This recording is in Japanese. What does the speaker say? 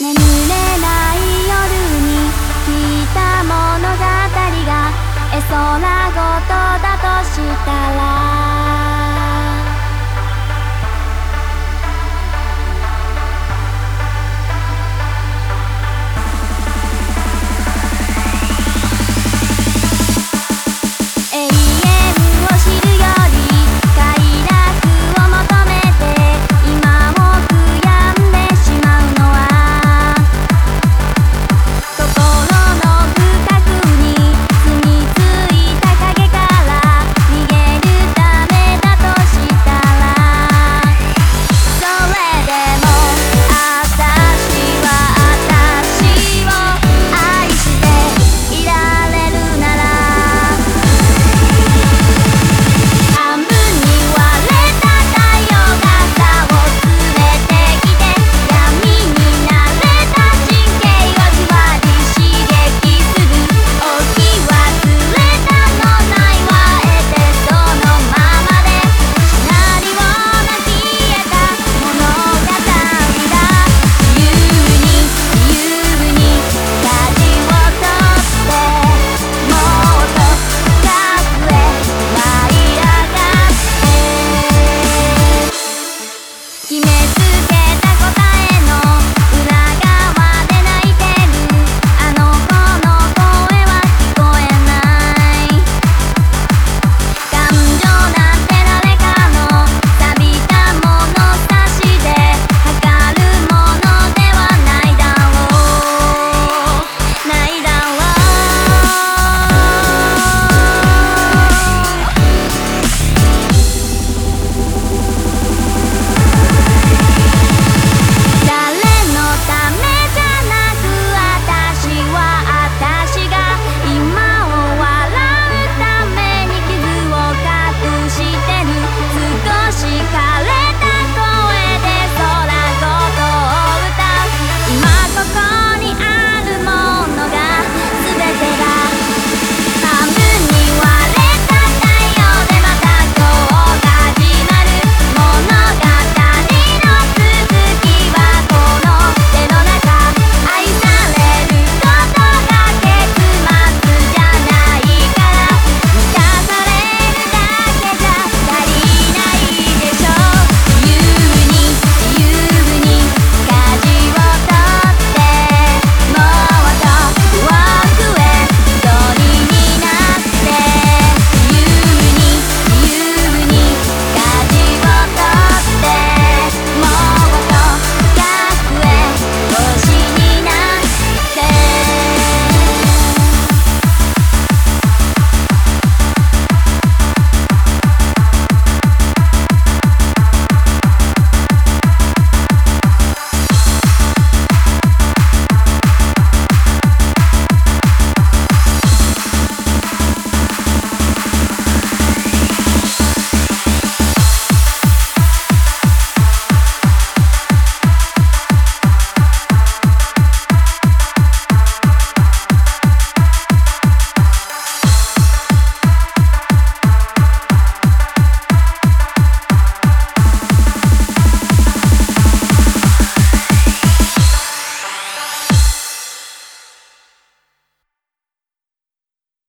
眠れない夜に聞いた物語がえそなことだとしたら